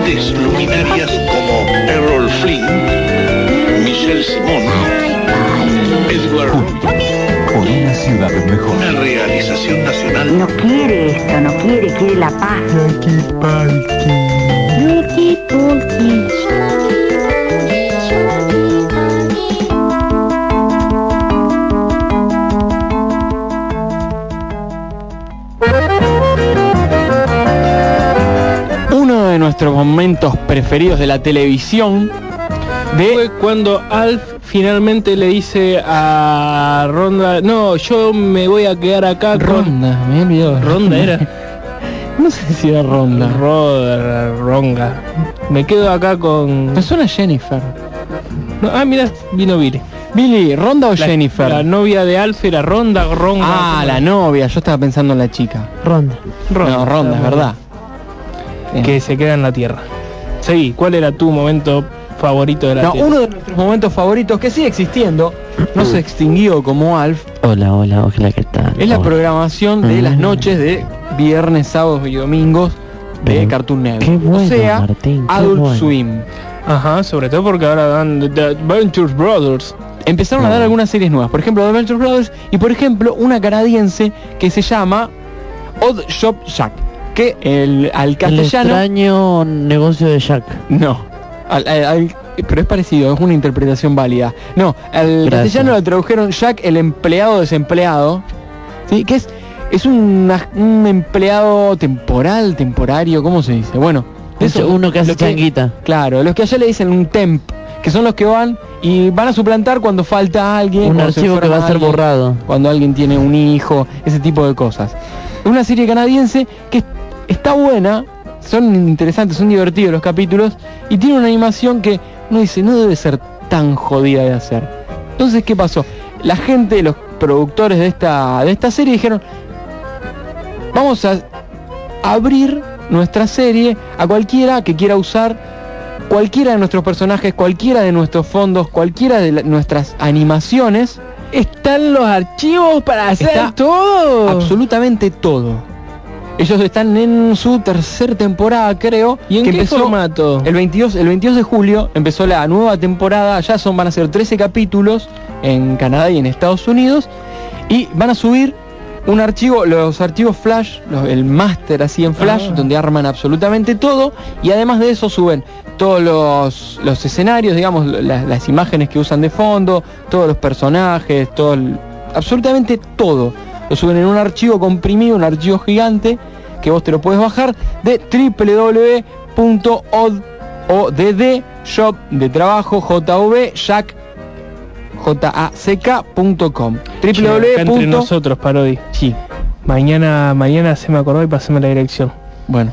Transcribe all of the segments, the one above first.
grandes luminarias como Errol Flynn, Michelle Simon, Edward Por una ciudad mejor. una realización nacional No quiere esto, no quiere, quiere la paz. De nuestros momentos preferidos de la televisión de Fue cuando Alf finalmente le dice a Ronda, no, yo me voy a quedar acá con... Ronda, me he olvidado. Ronda era. No sé si era Ronda. Roda, Ronga. Me quedo acá con... Me suena Jennifer. No, ah, mira, vino Billy. Billy, ¿Ronda o La- Jennifer? La novia de Alf era Ronda, Ronga. ah, la novia, yo estaba pensando en la chica. Ronda. Ronda. no, Ronda, es verdad. Bien. Que se queda en la tierra. Sí, ¿cuál era tu momento favorito de la No, tierra? uno de nuestros momentos favoritos que sigue existiendo, no se extinguió como Alf, Hola, hola, hola, ¿qué tal? es la Hola. programación de las Mm. noches de viernes, sábados y domingos de Bien. Cartoon Network. Qué bueno, o sea, Martín, qué Adult bueno. Swim. Ajá, sobre todo porque ahora dan The, Adventures Brothers. Empezaron a dar algunas series nuevas, por ejemplo, The Adventure Brothers y por ejemplo una canadiense que se llama Odd Shop Jack, que el, al El castellano extraño negocio de Jack. no, al- al- al- pero es parecido, es una interpretación válida. No, al Gracias. castellano lo tradujeron Jack el empleado desempleado, ¿sí? Que es es una- un empleado temporal, temporario, ¿cómo se dice? Bueno, eso- uno que hace changuita. Claro, los que allá le dicen un temp, que son los que van y van a suplantar cuando falta alguien, Un archivo que va a ser alguien, borrado. cuando alguien tiene un hijo, ese tipo de cosas. Una serie canadiense que está buena, son interesantes, son divertidos los capítulos y tiene una animación que uno dice no debe ser tan jodida de hacer. Entonces, ¿qué pasó? La gente, los productores de esta de esta serie dijeron, vamos a abrir nuestra serie a cualquiera que quiera usar cualquiera de nuestros personajes, cualquiera de nuestros fondos, cualquiera de la- nuestras animaciones, ¿Están los archivos para hacer todo? absolutamente todo. Ellos están en su tercera temporada, creo, ¿Y en que qué empezó formato? el 22, el 22 de julio empezó la nueva temporada, ya son van a ser 13 capítulos en Canadá y en Estados Unidos y van a subir un archivo, los archivos Flash, los- el máster así en Flash, Ah. donde arman absolutamente todo y además de eso suben todos los, los escenarios, digamos, la- las imágenes que usan de fondo, todos los personajes, todo el- absolutamente todo. Lo suben en un archivo comprimido, un archivo gigante que vos te lo puedes bajar de www.odd shop de trabajo jack jack.com entre nosotros, Parodi. Sí, Mañana, mañana se me acordó y pasame la dirección. bueno,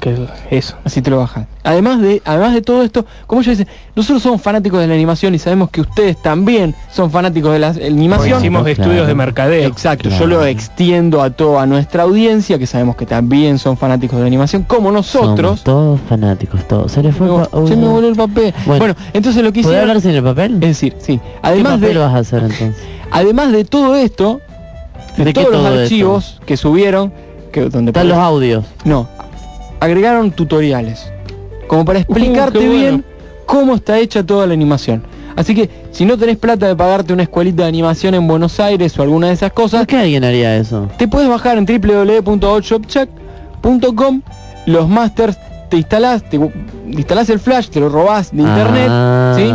Que es eso. así te lo bajas. Además de, además de todo esto, como yo dice, nosotros somos fanáticos de la animación y sabemos que ustedes también son fanáticos de la animación. Hicimos Claro. estudios de mercadeo. Exacto, Claro. yo lo extiendo a toda nuestra audiencia, que sabemos que también son fanáticos de la animación, como nosotros. Somos todos fanáticos, todos. Se le fue No, se me voló el papel. Bueno. Bueno, entonces lo que ¿Puede hicieron... hablar sin el papel? Es decir, sí. ¿Qué Además papel de, vas a hacer entonces? además de todo esto, de, ¿De qué todos los archivos que subieron, que donde Están los audios. no, agregaron tutoriales, como para explicarte Uh, bueno. bien cómo está hecha toda la animación. Así que si no tenés plata de pagarte una escuelita de animación en Buenos Aires o alguna de esas cosas, ¿Por qué alguien haría eso? te puedes bajar en www.oddshopcheck.com los masters, te instalás, te instalás el flash, te lo robás de internet, Ah. ¿sí?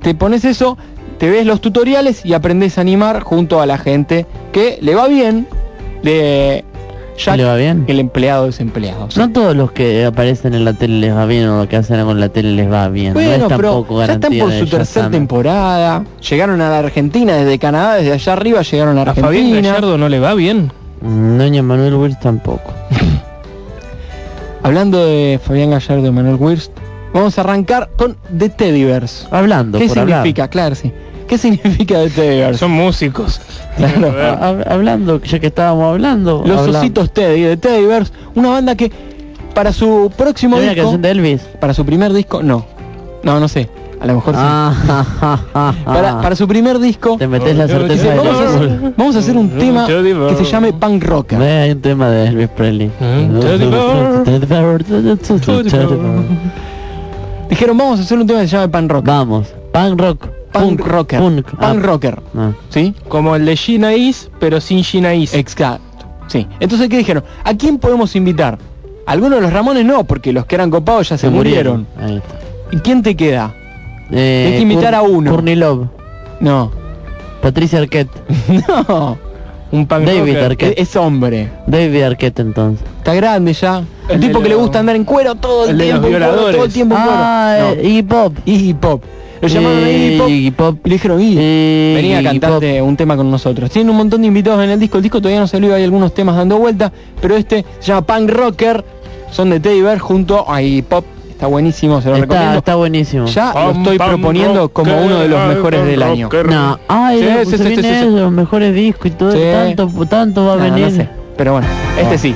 te pones eso, te ves los tutoriales y aprendes a animar junto a la gente que le va bien de Jack, ¿Le va bien? el empleado desempleado. ¿sí? No todos los que aparecen en la tele les va bien o lo que hacen con la tele les va bien. no es pero tampoco ya están por su tercera temporada. Llegaron a la Argentina desde Canadá, desde allá arriba llegaron a A Fabián Argentina. Gallardo no le va bien. Mm, Doña Manuel Wills tampoco. Hablando de Fabián Gallardo y Manuel Wirst, vamos a arrancar con The Teddyverse. Hablando, ¿Qué por hablar. significa? Claro, sí. ¿Qué significa The Teddyverse? Son músicos. Claro. Ha- hab- hablando, ya que estábamos hablando. Los hablamos. ositos Teddy de Teddyverse, una banda que para su próximo ¿Hay una disco, canción de Elvis? para su primer disco, no. No, no sé. A lo mejor sí. Ah. Para, para su primer disco, Te metes la certeza de vamos, a hacer, vamos a hacer un tema que se llame Punk Rocker. Ve, Hay un tema de Elvis Presley. Teddy. Teddy Teddy. Dijeron, vamos a hacer un tema que se llama punk rock. Vamos. Punk rock. Punk rocker. Punk. Punk Ah, rocker. ah. ¿Sí? Como el de Gina Is, pero sin Gina Is. Exacto. Sí. Entonces, ¿qué dijeron? ¿A quién podemos invitar? Algunos de los Ramones no, porque los que eran copados ya se, murieron. Ahí está. ¿Y quién te queda? Eh, Hay que Cour- a uno. Courtney Love. No. Patricia Arquette. no. Un punk David rocker. Arquette. Es, es hombre. David Arquette entonces. Está grande ya. El, El tipo que le gusta andar en cuero todo el, el tiempo. cuero, todo el tiempo en cuero. Ah, No. eh, Iggy Pop. Iggy Pop. Lo llamaron a Iggy Pop. Y le dijeron, Iggy, Iggy venía a cantarte un tema con nosotros. Tienen un montón de invitados en el disco. El disco todavía no salió, hay algunos temas dando vuelta. Pero este se llama Punk Rocker. Son de Teddy Bear junto a Iggy Pop. Está buenísimo, se lo Está, recomiendo. está buenísimo. Ya lo estoy pam, proponiendo como uno de los ay, mejores pam, del año. No, ay, Sí, se sí, viene los mejores discos y todo, Sí. tanto, tanto va a no venir. sé. Pero bueno, este Ah. sí.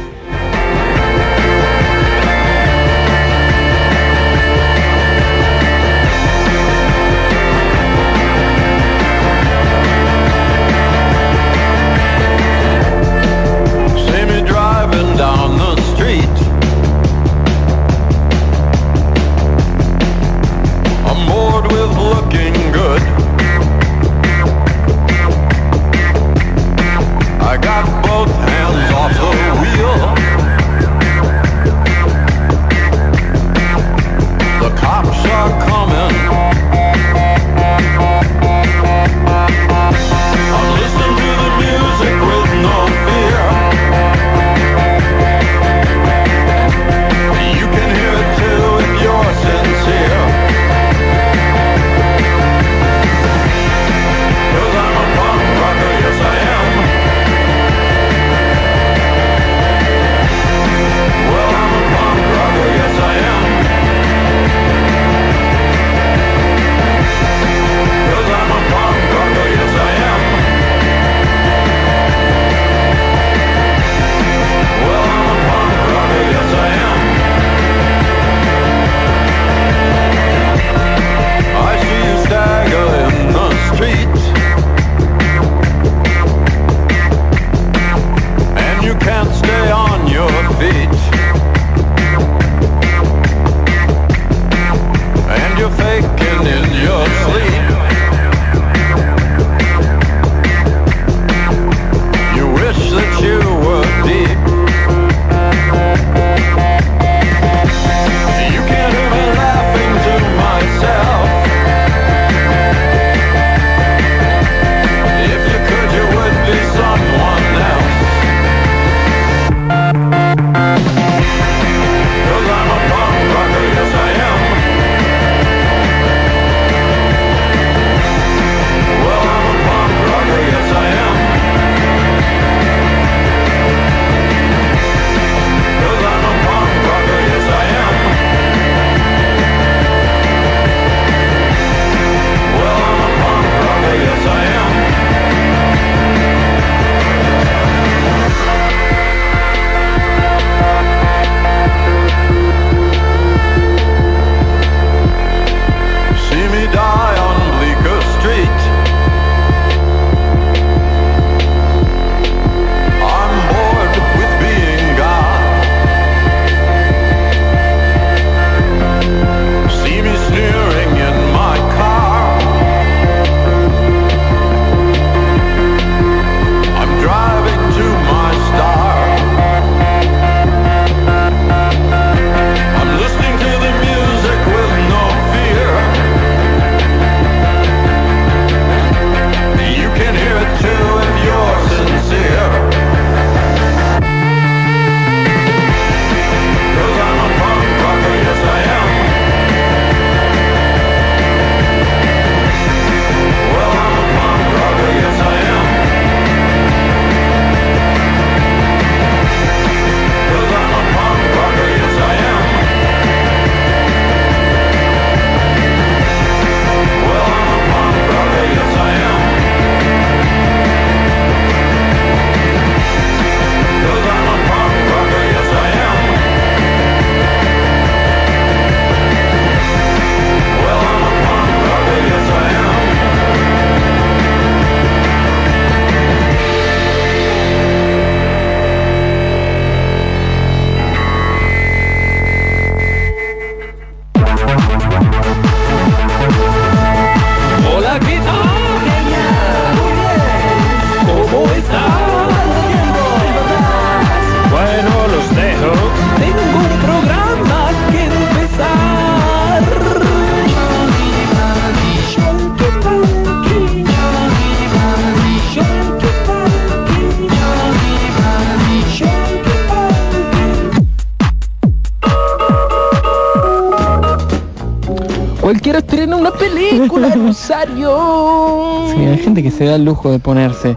Gente que se da el lujo de ponerse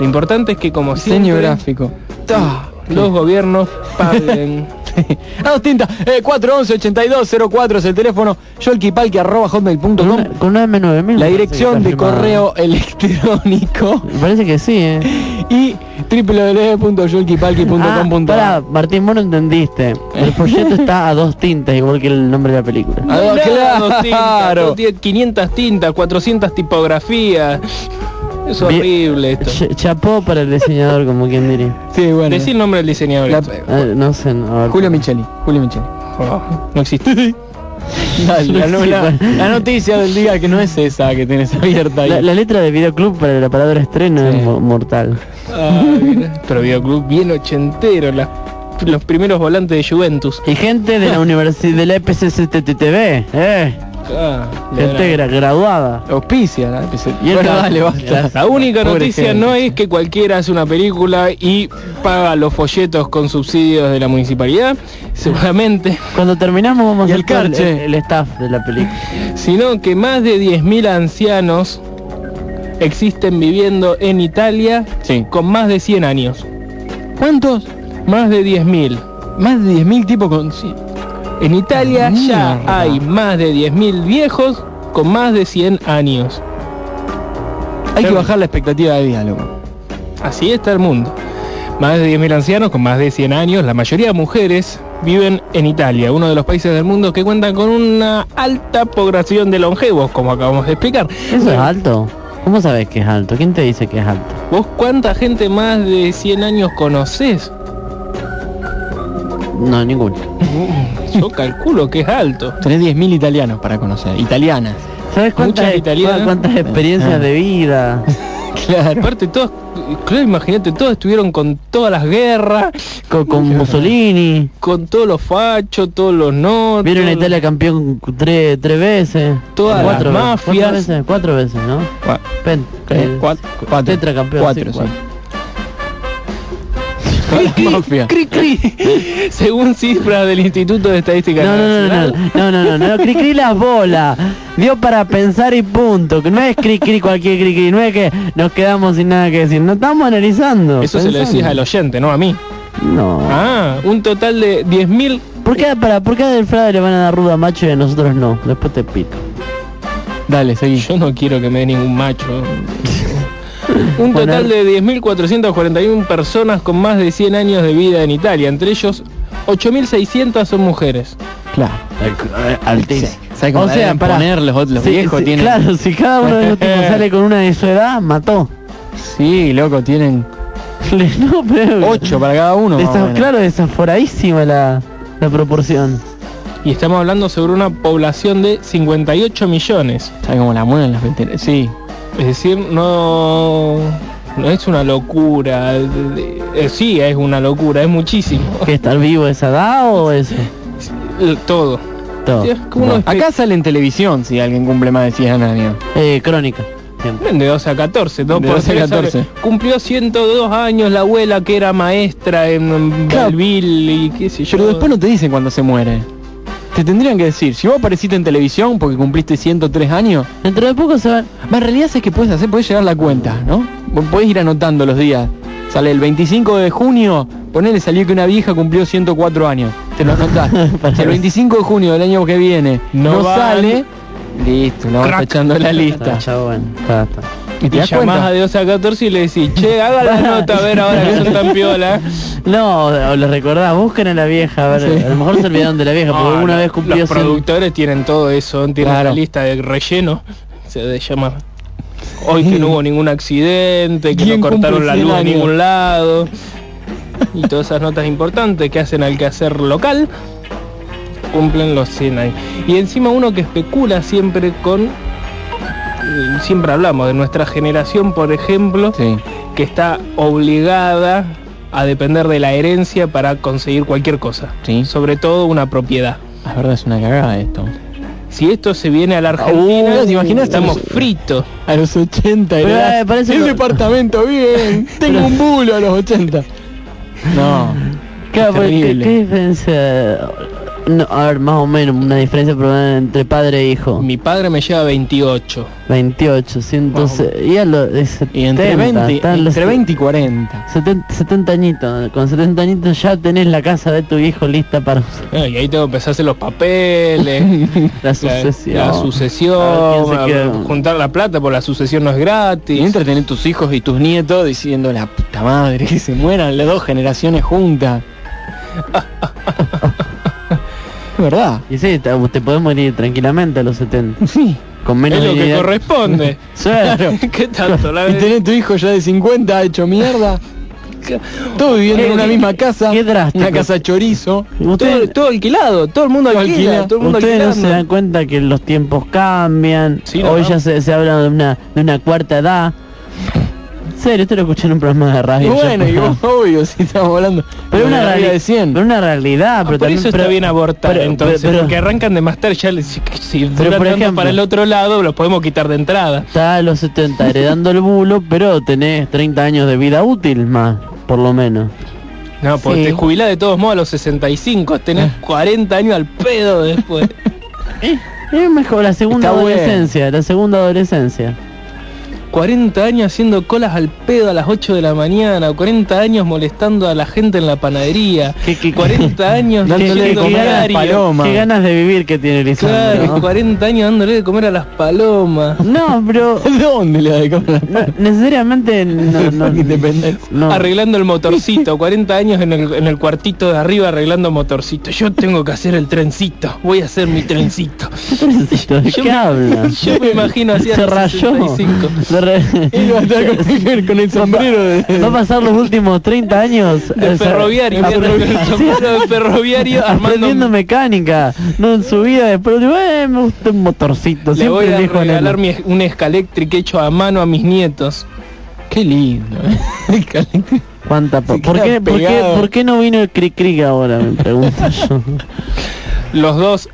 Lo importante es que como diseño gráfico. ah, los gobiernos paguen. A dos tintas, eh, 411-8204 es el teléfono, yolkipalki arroba Con hotmail.com una, con una M9000. La dirección de correo electrónico parece que sí, eh. Y Ah, www.yolkipalki.com.ar pará, Martín, vos no entendiste. El folleto está a dos tintas, igual que el nombre de la película. Ah, claro. dos tintas, dos tintas, 500 tintas, 400 tipografías. Es horrible esto. Ch- chapó para el diseñador, como quien diría. Sí, bueno. Decí el nombre del diseñador. La- Eh, no sé, no. Julio Micheli, Julio Micheli. Oh, no existe. Dale, la, noticia del día que no es esa que tenés abierta ahí. La, la letra de videoclub para la palabra estreno Sí. es mo- mortal. Pero videoclub bien ochentero, las- los primeros volantes de Juventus. Y gente de la universidad de la EPCCTTV, eh. Ah, Gente gra- graduada. Auspicia, ¿no? Y Bueno, ca- dale, basta. La única Pobre noticia gente. no es que cualquiera hace una película y paga los folletos con subsidios de la municipalidad, seguramente, Cuando terminamos vamos Y a el el, staff de la película. sino que más de 10.000 ancianos existen viviendo en Italia Sí. con más de 100 años. ¿Cuántos? Más de 10.000. Más de 10.000 tipos con... En Italia ya hay más de 10.000 viejos con más de 100 años. Hay que bajar la expectativa de vida, loco. Así está el mundo. Más de 10.000 ancianos con más de 100 años, la mayoría mujeres, viven en Italia, uno de los países del mundo que cuenta con una alta población de longevos, como acabamos de explicar. ¿Eso es alto? ¿Cómo sabes que es alto? ¿Quién te dice que es alto? ¿Vos cuánta gente más de 100 años conocés? No, ninguno. Yo calculo que es alto. Tenés 10.000 italianos para conocer. Italianas. ¿Sabes cuántas, Muchas italianas. cuántas experiencias Ah. de vida? Claro. Aparte todos, claro, imagínate, todos estuvieron con todas las guerras, Con, con Mussolini. con todos los fachos, todos los no. Vieron a Italia campeón tres, tres veces. Todas cuatro las veces, mafias. Cuatro veces, cuatro veces, ¿no? Cua- Pen, eh, cuatro, cuatro. tetracampeón, Cuatro, sí, sí. cuatro. La mafia. Cri, cri. Según cifras del Instituto de Estadística No, no, no, Nacional, no, no, no, no, no, cri cri las bolas. Dio para pensar y punto. Que no es cri cri cualquier cri cri, no es que nos quedamos sin nada que decir. No estamos analizando. Eso se lo decís al oyente, no a mí. No. Ah, un total de 10.000 ¿Por qué, para, ¿Por qué a Del Frade le van a dar ruda macho y a nosotros no? Después te pico. Dale, seguí. Yo no quiero que me dé ningún macho. Un total de 10.441 personas con más de 100 años de vida en Italia. Entre ellos, 8.600 son mujeres. Claro. Altísimo. ¿Sabes cómo O sea, para poner los, los Sí, viejos? sí, tienen... Claro, si cada uno de los tipos sale con una de su edad, mató. Sí, loco, tienen no, pero... ocho para cada uno. o Desa- claro, desaforadísima la, la proporción. Y estamos hablando sobre una población de 58 millones. ¿Sabes cómo la mueven las veteranas? Sí. Es decir, no, no es una locura. eh, sí, es una locura, es muchísimo. ¿Que estar vivo a esa edad o eso? Eh, Todo. Todo. Es uno espe- Acá sale en televisión si alguien cumple más de 100 años. Eh, crónica. De 12 a 14, ¿no? De Por 12 a ser- 14. Cumplió 102 años la abuela que era maestra en Claro. Belleville y qué sé yo. Pero después no te dicen cuando se muere. Te tendrían que decir, si vos apareciste en televisión porque cumpliste 103 años, Dentro de poco se van... en realidad es que puedes hacer, puedes llevar la cuenta, ¿no? Vos podés ir anotando los días. Sale el 25 de junio, ponele salió que una vieja cumplió 104 años. Te lo anotás. Si el 25 de junio del año que viene no, No sale, listo, lo vas Crack. echando la lista. está. Y te Y das llamás cuenta. a 12 a 14 y le decís, che, haga la nota a ver ahora que son tan piola. No, o le recordás, busquen a la vieja, a ver, Sí. a lo mejor se olvidaron de la vieja, porque una lo- vez cumplió Los 100. productores tienen todo eso, tienen Claro. la lista de relleno. Se llama hoy que no hubo ningún accidente, que ¿Quién no cortaron la 100 luz en ningún lado. Y todas esas notas importantes que hacen al quehacer local cumplen los 100 años. Y encima uno que especula siempre con siempre hablamos de nuestra generación, por ejemplo, Sí. que está obligada a depender de la herencia para conseguir cualquier cosa. Sí. Sobre todo una propiedad. La verdad es una cagada esto. Si esto se viene a la Argentina, Uh, ¿te imaginas? estamos fritos. A los 80 Pero, era eh, parece el que- departamento bien, tengo un bulo a los 80. No. Claro, ¿qué, qué diferencia? No, a ver, más o menos, una diferencia entre padre e hijo. Mi padre me lleva 28. 28, sí, entonces, y a lo de 70, Y entre 20, están los entre 20 y 40. 70, 70 añitos, con 70 añitos ya tenés la casa de tu hijo lista para usar. Ah, Y ahí tengo que empezar a hacer los papeles, la sucesión. la, A sucesión, ver a- juntar la plata porque la sucesión no es Y gratis. mientras tenés tus hijos y tus nietos diciendo la puta madre que se mueran las dos generaciones juntas. es verdad. Y sí, te, te podés morir tranquilamente a los 70, Sí. con menos Es lo que corresponde. Claro. ¿Qué tanto? La Y tenés tu hijo ya de 50 hecho mierda. Todos viviendo en una misma casa. Qué drástico. Una casa chorizo. todo, Ustedes, todo alquilado, todo el mundo Todo alquila, alquila. todo el mundo ustedes no se dan cuenta que los tiempos cambian. Sí, no, Hoy no. ya se, se habla de una, de una cuarta edad. Serio, esto lo escuché en un programa de Y radio. bueno, y vos, obvio, si estamos hablando. pero una realidad realidad de 100. Pero una realidad, Ah, pero por también eso está bien abortar pero- entonces, pero- porque arrancan de más tarde, ya les- si, Pero, por ejemplo- para el otro lado, los podemos quitar de entrada. Está a los 70 heredando el bulo, pero tenés 30 años de vida útil más, por lo menos. No, porque Sí. te jubilás de todos modos a los 65, tenés 40 años al pedo después. Es mejor la segunda Está bueno. adolescencia, la segunda adolescencia. 40 años haciendo colas al pedo a las 8 de la mañana, 40 años molestando a la gente en la panadería, ¿Qué- qué- 40 años Dándole de comer a las diario. palomas. Qué ganas de vivir que tiene Lisandro. Claro, ¿no? 40 años dándole de comer a las palomas. No, pero ¿Dónde le da de comer no, necesariamente no, no, Independencia. no. Arreglando el motorcito, 40 años en el, en el cuartito de arriba arreglando motorcito. Yo tengo que hacer el trencito, voy a hacer mi trencito. ¿De Yo qué me- habla? Yo me imagino así a Se los rayó. 65. Se va a estar con, con el sombrero de... Va a pasar los últimos 30 años De ferroviario, sombrero de ferroviario aprendiendo mecánica. No en su vida, después eh, me gusta un motorcito. Le voy a regalar mi, un escaléctrico hecho a mano a mis nietos. Qué lindo. ¿eh? ¿Cuánta po- ¿Por, qué, por, qué, pegado. ¿Por qué no vino el Cric Cric ahora? Me pregunto yo. Los dos,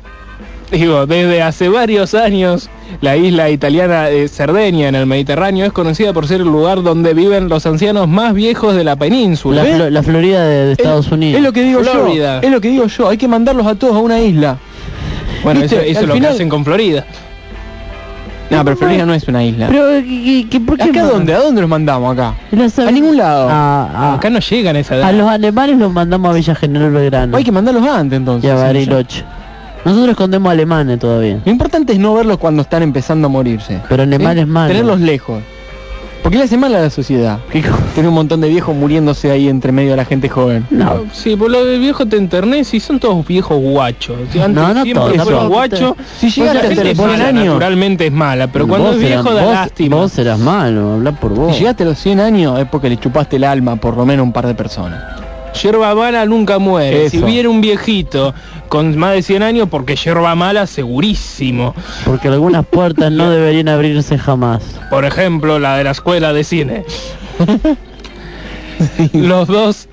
digo, desde hace varios años, la isla italiana de Cerdeña en el Mediterráneo es conocida por ser el lugar donde viven los ancianos más viejos de la península. La, Flo- la Florida de, de Estados Es- Unidos. Es lo que digo Florida. yo. Es lo que digo yo. Hay que mandarlos a todos a una isla. Bueno, ¿Viste? eso, es lo final- que hacen con Florida. No, pero Florida no es una isla. Pero, ¿qué- qué- qué- ¿por qué ¿Acá dónde? ¿A dónde los mandamos acá? A ningún lado. A, a- Acá no llegan a esa edad. a los alemanes los mandamos a Villa General Belgrano. Hay que mandarlos antes entonces. y a sí, Bariloche. Nosotros escondemos alemanes todavía. Lo importante es no verlos cuando están empezando a morirse. Pero Neymar ¿Sí? es malo. Tenerlos lejos. Porque le hace mal a la sociedad. ¿Qué co- Tener un montón de viejos muriéndose ahí entre medio de la gente joven. No. Sí, por lo de viejo te enternés y son todos viejos guachos. Si Antes No, no siempre todos, fueron guachos. Si la llegaste a es 100 mala, años, naturalmente es mala, pero cuando Vos es viejo serás- da vos- lástima. Vos serás malo, habla por vos. si llegaste a los 100 años es porque le chupaste el alma por lo menos a un par de personas. Yerba mala nunca muere. Eso. Si viene un viejito con más de 100 años, porque yerba mala segurísimo. Porque algunas puertas no deberían abrirse jamás. Por ejemplo, la de la escuela de cine. Los dos.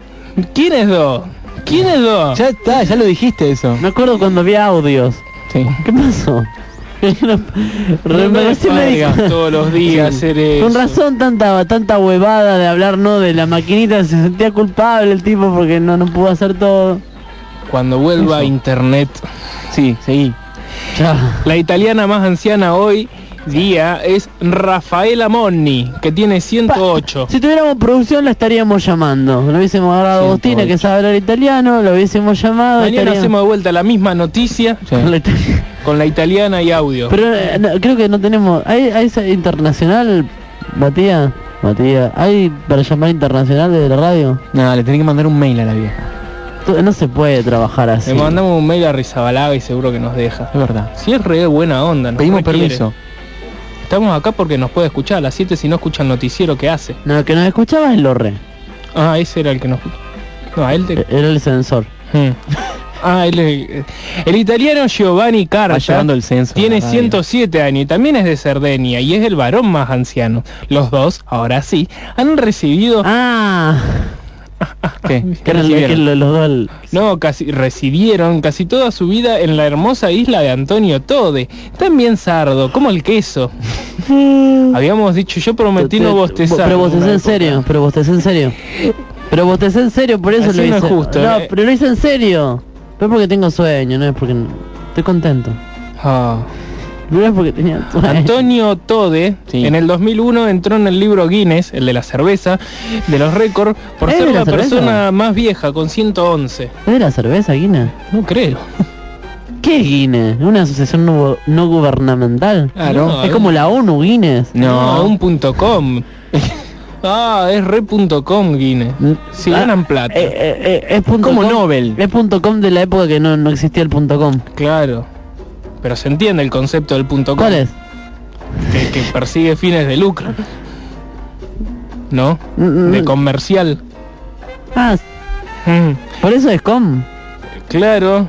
¿Quiénes dos? ¿Quiénes dos? Ya está, ya lo dijiste eso. Me acuerdo cuando vi audios. Sí. ¿Qué pasó? No Re- me recién me di- pagas todos los días hacer eso. Con razón tanta tanta huevada de hablar no de la maquinita, se sentía culpable el tipo porque no, no pudo hacer todo. Cuando vuelva a internet. Sí, seguí. Ya. La italiana más anciana hoy día es Rafaela Monni, que tiene 108. Si tuviéramos producción la estaríamos llamando. Lo hubiésemos agarrado a Agostina que 108. sabe hablar italiano, lo hubiésemos llamado. Mañana estaríamos- hacemos de vuelta la misma noticia Sí. con la italiana. con la italiana y audio. Pero eh, no, creo que no tenemos. ¿Hay, hay esa internacional, Matías? Matías, ¿hay para llamar internacional de la radio? Nada, le tenés que mandar un mail a la vieja. No se puede trabajar así. Le mandamos un mail a Rizabalaga y seguro que nos deja. Es verdad. Si es re buena onda, nos Pedimos requiere. permiso. Estamos acá porque nos puede escuchar a las 7 si no escucha el noticiero que hace. No, el que nos escuchaba es Lorre. Ah, ese era el que nos... No, él te... Era el sensor. Hmm. Ah, es- El italiano Giovanni Va Carta llevando el censo. tiene a la radio. 107 años y también es de Cerdeña y es el varón más anciano. Los dos, ahora sí, han recibido... Ah, ¿Qué? que ¿Qué eran los, que recibieron? los dos. No, casi residieron casi toda su vida en la hermosa isla de Antonio Tode. También sardo, como el queso. Habíamos dicho, yo prometí no Te- bostezar. Pero una en serio, pero bostecé en serio. Pero bostecé en serio, por eso Así lo no hice. es justo, no, eh. pero lo hice en serio. Pero porque tengo sueño, no es porque... Estoy contento. Ah. No porque tenía. Antonio Tode Sí. en el 2001 entró en el libro Guinness, el de la cerveza, de los récords, por ¿Eh, ser de la persona más vieja, con 111. ¿Es la cerveza, Guinness? No creo. ¿Qué es Guinness? ¿Una asociación no, no gubernamental? Claro. No, es como la ONU, Guinness. No, No. un punto com. ah, es re punto com Guinness. Si Ah, ganan plata. eh, eh, eh, es punto Como com- Nobel. Es punto com de la época que no, no existía el punto com. Claro. Pero se entiende el concepto del punto com. ¿Cuál es? Que, que persigue fines de lucro. ¿No? Mm, De mm. comercial. Ah, Mm, por eso es com. Claro.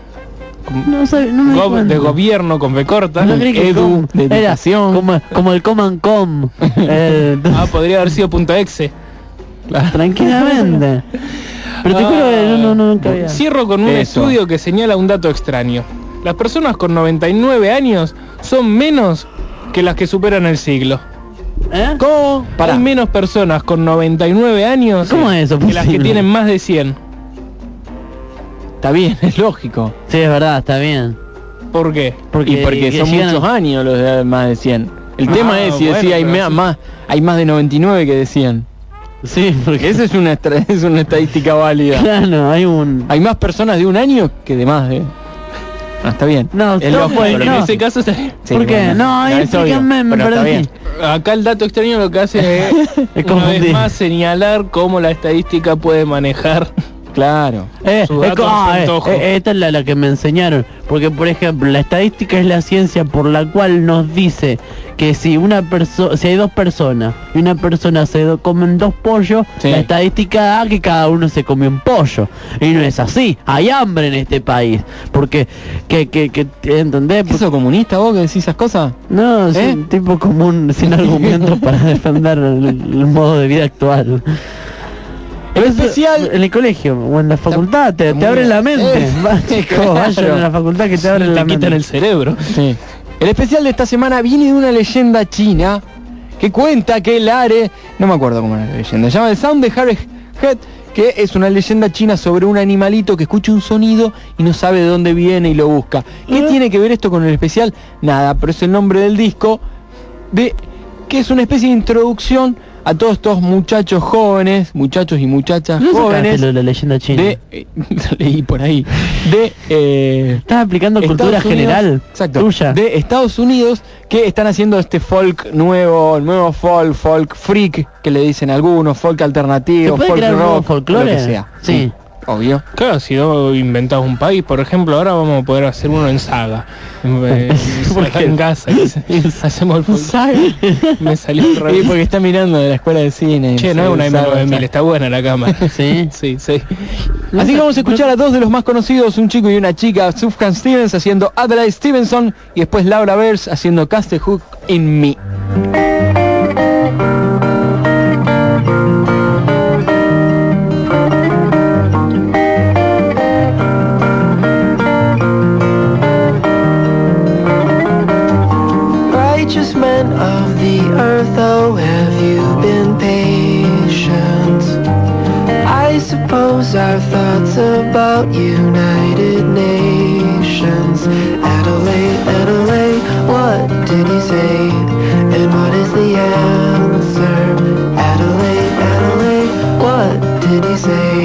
No, sé, no me di Gob- cuenta. de gobierno con B corta. No Edu, com de educación. como, como el coman com. Eh, Ah, podría haber sido punto exe. tranquilamente. Pero te juro que no, no, no, nunca había. Cierro con un Eso. estudio que señala un dato extraño. Las personas con 99 años son menos que las que superan el siglo. ¿Eh? ¿Cómo? Hay menos personas con 99 años ¿Cómo es eso que las que tienen más de 100. Está bien, es lógico. Sí, es verdad, está bien. ¿Por qué? Porque, y porque que son llegan- muchos años los de más de 100. El Ah, tema es si bueno, decía hay, sí. más, hay más de 99 que de 100. Sí, porque Esa es una, estra- es una estadística válida. claro, hay un... Hay más personas de un año que de más de... Ah, está bien. No, es no, lógico. pues, lo en no. ese caso sería- Sí, ¿Por qué? bueno, No, ahí explícame, me está perdí. bien. acá el dato extraño lo que hace es Es una vez más señalar cómo la estadística puede manejar Claro. Eh, ah, eh, eh, esta es la, la que me enseñaron. Porque, por ejemplo, la estadística es la ciencia por la cual nos dice que si una persona, si hay dos personas y una persona se do- comen dos pollos, Sí. la estadística da que cada uno se come un pollo. Y no es así. Hay hambre en este país. Porque, que, que, que, ¿entendés? ¿Qué sos comunista vos que decís esas cosas? No, es ¿Eh? un tipo común, sin argumentos para defender el, el modo de vida actual. Pero especial- en el colegio o en la facultad te, te muy abre bien. la mente. Eh, claro. a la facultad que te abren la mente. el cerebro. Sí. El especial de esta semana viene de una leyenda china que cuenta que el Are, no me acuerdo cómo era la leyenda, se llama el Sound de Harry Head, que es una leyenda china sobre un animalito que escucha un sonido y no sabe de dónde viene y lo busca. ¿Qué tiene que ver esto con el especial? Nada, pero es el nombre del disco de que es una especie de introducción a todos estos muchachos jóvenes, muchachos y muchachas ¿No sacaste jóvenes de la leyenda china? de eh, leí por ahí de eh, Estás aplicando cultura Unidos- general exacto, tuya. de Estados Unidos que están haciendo este folk nuevo, nuevo folk, folk freak que le dicen algunos, folk ¿Se alternativo, folk rock, folclore? lo que sea. Sí. Obvio. Claro, si no inventamos un país, por ejemplo, ahora vamos a poder hacer uno en saga. Eh, en casa. Hacemos el folclore. Me salió el porque está mirando de la escuela de cine. Che, no es una Sabe, M9000, está buena la cámara. Sí. Sí, sí. Así que vamos a escuchar a dos de los más conocidos, un chico y una chica, Sufjan Stevens haciendo Adelaide Stevenson y después Laura Bears haciendo Cast the Hook in Me. Suppose our thoughts about United Nations. Adelaide, Adelaide, what did he say? And what is the answer? Adelaide, Adelaide, what did he say?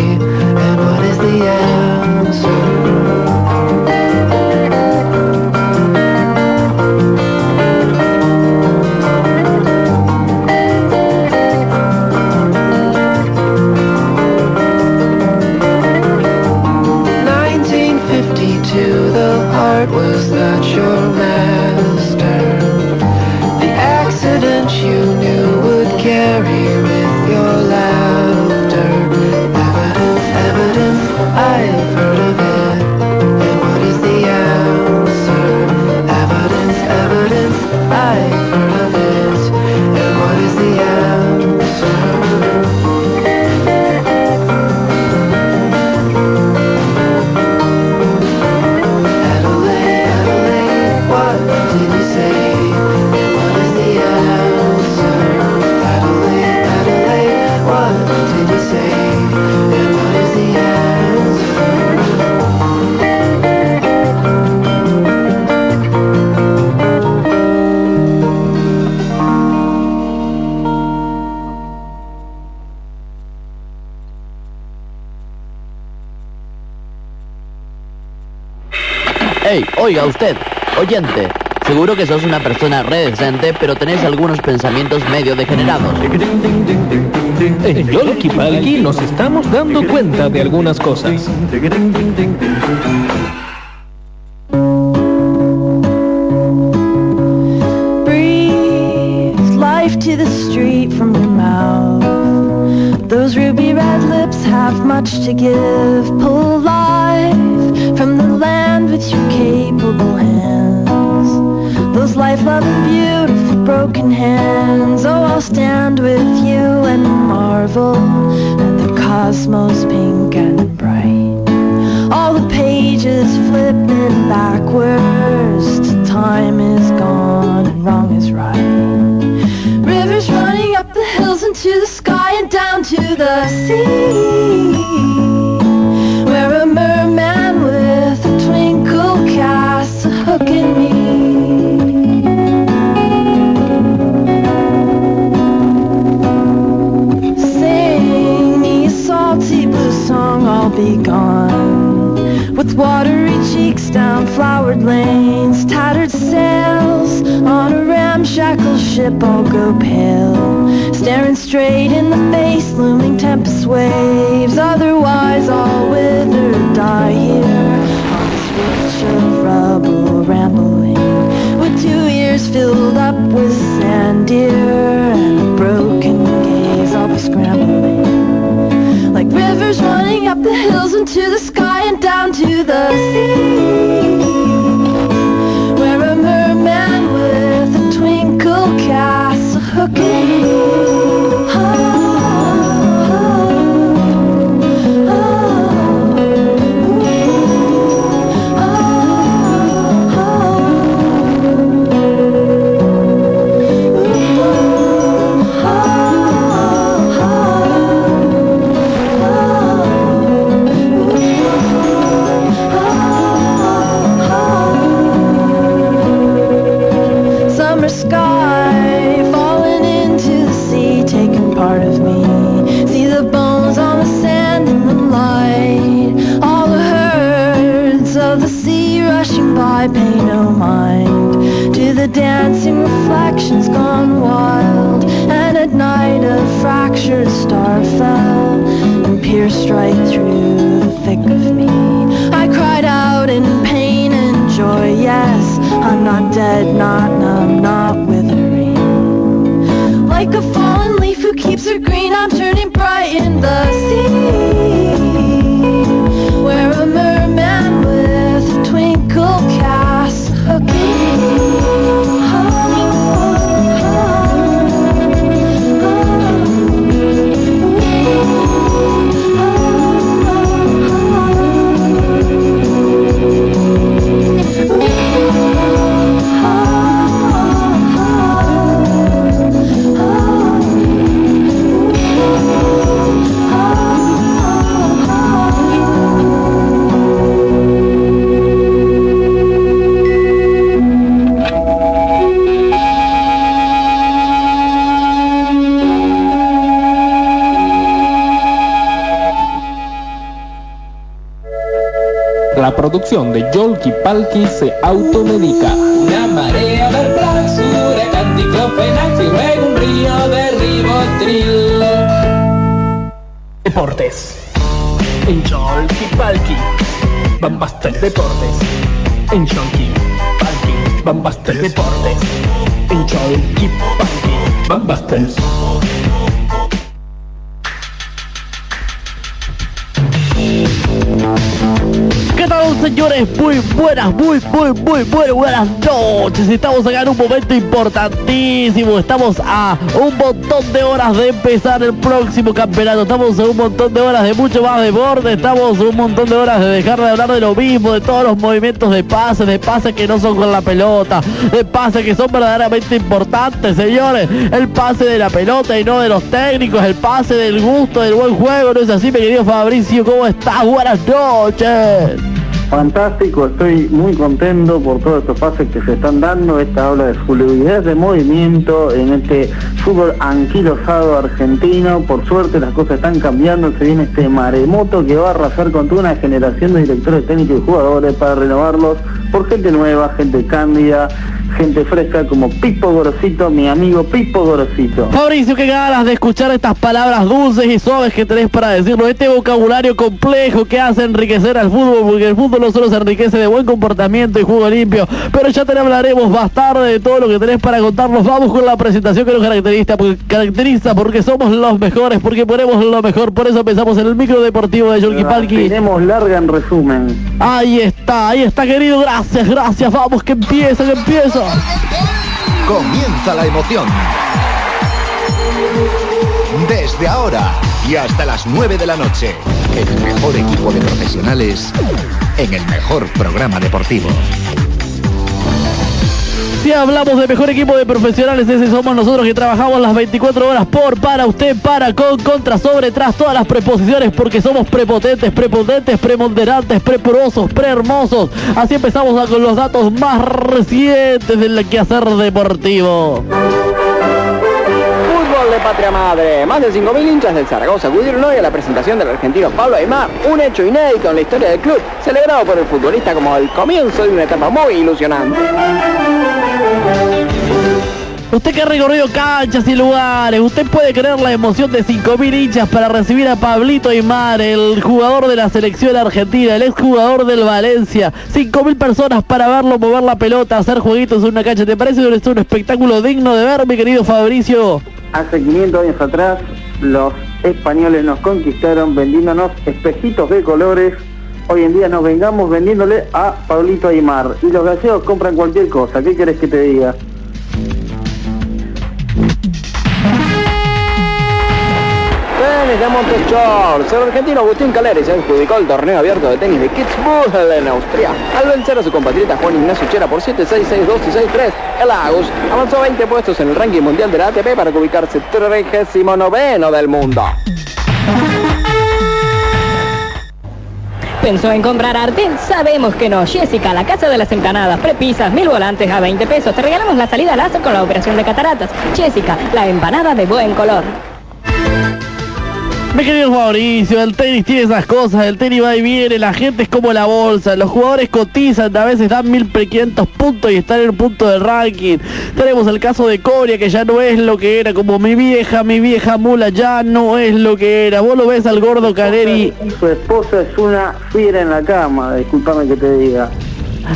Oiga usted, oyente. Seguro que sos una persona re decente, pero tenés algunos pensamientos medio degenerados. En Yolki Palki nos estamos dando cuenta de algunas cosas. Ship, I'll go pale. Staring straight in the face, looming tempest waves. Otherwise, I'll wither, die here on this ridge of rubble, rambling. With two ears filled up with sand deer and a broken gaze, be scrambling. Like rivers running up the hills into the sky and down to the sea. Right through the thick of me. I cried out in pain and joy, yes, I'm not dead, not numb, not withering. Like a fallen leaf who keeps her green, I'm turning bright in the La producción de Yolki Palki se automedica. Una marea huracán, diclofenac y luego un río de ribotril. Deportes. En Yolki Palki. Bambastel Deportes. En Yolki Palki. Bambastel Deportes. En Yolki Palki. ¿Qué Muy buenas, muy, muy, muy, muy buenas noches. Estamos acá en un momento importantísimo. Estamos a un montón de horas de empezar el próximo campeonato. Estamos a un montón de horas de mucho más deporte. Estamos a un montón de horas de dejar de hablar de lo mismo, de todos los movimientos de pase, de pases que no son con la pelota, de pases que son verdaderamente importantes, señores. El pase de la pelota y no de los técnicos, el pase del gusto, del buen juego. ¿No es así, mi querido Fabricio? ¿Cómo estás? Buenas noches. Fantástico, estoy muy contento por todos estos pases que se están dando, esta habla de fluidez de movimiento en este fútbol anquilosado argentino, por suerte las cosas están cambiando, se viene este maremoto que va a arrasar con toda una generación de directores técnicos y jugadores para renovarlos por gente nueva, gente cándida, gente fresca como Pipo Gorosito, mi amigo Pipo Gorosito. Fabricio, qué ganas de escuchar estas palabras dulces y suaves que tenés para decirlo, este vocabulario complejo que hace enriquecer al fútbol, porque el fútbol no solo se enriquece de buen comportamiento y juego limpio, pero ya te hablaremos más tarde de todo lo que tenés para contarnos. Vamos con la presentación que nos caracteriza, porque, caracteriza porque somos los mejores, porque ponemos lo mejor, por eso pensamos en el micro deportivo de Yorki Palki. Tenemos larga en resumen. Ahí está, ahí está querido, gracias, gracias, vamos que empieza, que empieza. Comienza la emoción. Desde ahora y hasta las 9 de la noche, el mejor equipo de profesionales en el mejor programa deportivo. Si hablamos de mejor equipo de profesionales, ese somos nosotros que trabajamos las 24 horas por, para usted, para, con, contra, sobre, tras todas las preposiciones, porque somos prepotentes, prepotentes, premonderantes, preporosos, prehermosos. Así empezamos con los datos más recientes del quehacer deportivo. De patria madre. Más de 5.000 hinchas del Zaragoza acudieron hoy a la presentación del argentino Pablo Aymar, un hecho inédito en la historia del club, celebrado por el futbolista como el comienzo de una etapa muy ilusionante. Usted que ha recorrido canchas y lugares, usted puede creer la emoción de 5.000 hinchas para recibir a Pablito Aymar, el jugador de la selección argentina, el exjugador del Valencia. 5.000 personas para verlo mover la pelota, hacer jueguitos en una cancha. ¿Te parece que es un espectáculo digno de ver, mi querido Fabricio? Hace 500 años atrás, los españoles nos conquistaron vendiéndonos espejitos de colores. Hoy en día nos vengamos vendiéndole a Pablito Aymar. Y los gallegos compran cualquier cosa. ¿Qué querés que te diga? De Montechors. El argentino Agustín Caleri se adjudicó el torneo abierto de tenis de Kitzbühel en Austria. Al vencer a su compatriota Juan Ignacio Chera por 7-6, 6-2 y 6-3, el Agus avanzó 20 puestos en el ranking mundial de la ATP para ubicarse 39 del mundo. ¿Pensó en comprar arte? Sabemos que no. Jessica, la casa de las empanadas, prepisas, mil volantes a 20 pesos. Te regalamos la salida láser con la operación de cataratas. Jessica, la empanada de buen color. Mi querido Fabricio, el tenis tiene esas cosas, el tenis va y viene, la gente es como la bolsa, los jugadores cotizan, a veces dan 1500 puntos y están en un punto de ranking. Tenemos el caso de Coria que ya no es lo que era, como mi vieja, mi vieja mula ya no es lo que era. Vos lo ves al gordo Caleri, Su esposa es una fiera en la cama, discúlpame que te diga.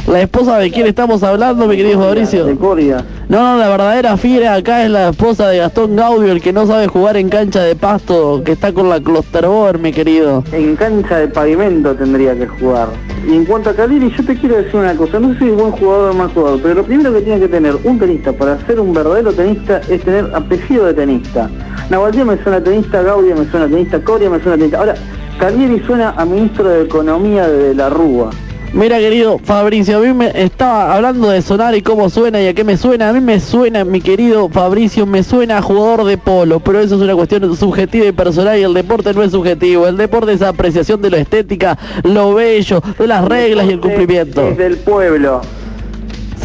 La esposa de quién estamos hablando, mi querido Fabricio. De Coria. No, no, la verdadera fiera acá es la esposa de Gastón Gaudio, el que no sabe jugar en cancha de pasto, que está con la Klosterboer, mi querido. En cancha de pavimento tendría que jugar. Y en cuanto a Caleri, yo te quiero decir una cosa, no sé si es buen jugador o mal jugador, pero lo primero que tiene que tener un tenista para ser un verdadero tenista es tener apellido de tenista. Navaldía me suena tenista, Gaudia me suena tenista, Coria me suena tenista. Ahora, Caleri suena a ministro de Economía de la Rúa. Mira querido Fabricio, a mí me estaba hablando de sonar y cómo suena y a qué me suena. A mí me suena, mi querido Fabricio, me suena a jugador de polo, pero eso es una cuestión subjetiva y personal y el deporte no es subjetivo. El deporte es apreciación de lo estética, lo bello, de las reglas y el cumplimiento. Es del pueblo.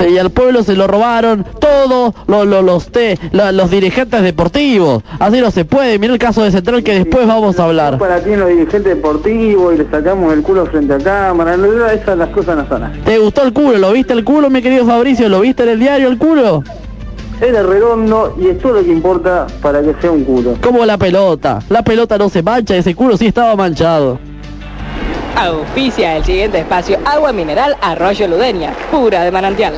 Y al pueblo se lo robaron todos lo- lo- los, te- la- los dirigentes deportivos. Así no se puede. Mira el caso de Central que después vamos a hablar. Para ti los dirigentes deportivos y le sacamos el culo frente a cámara, esas las cosas no son así. ¿Te gustó el culo? ¿Lo viste el culo, mi querido Fabricio? ¿Lo viste en el diario el culo? Era redondo y es todo lo que importa para que sea un culo. Como la pelota. La pelota no se mancha, ese culo sí estaba manchado. Auspicia el siguiente espacio Agua Mineral Arroyo Ludenia, pura de manantial.